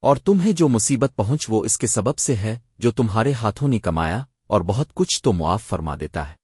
اور تمہیں جو مصیبت پہنچ وہ اس کے سبب سے ہے جو تمہارے ہاتھوں نے کمایا اور بہت کچھ تو معاف فرما دیتا ہے۔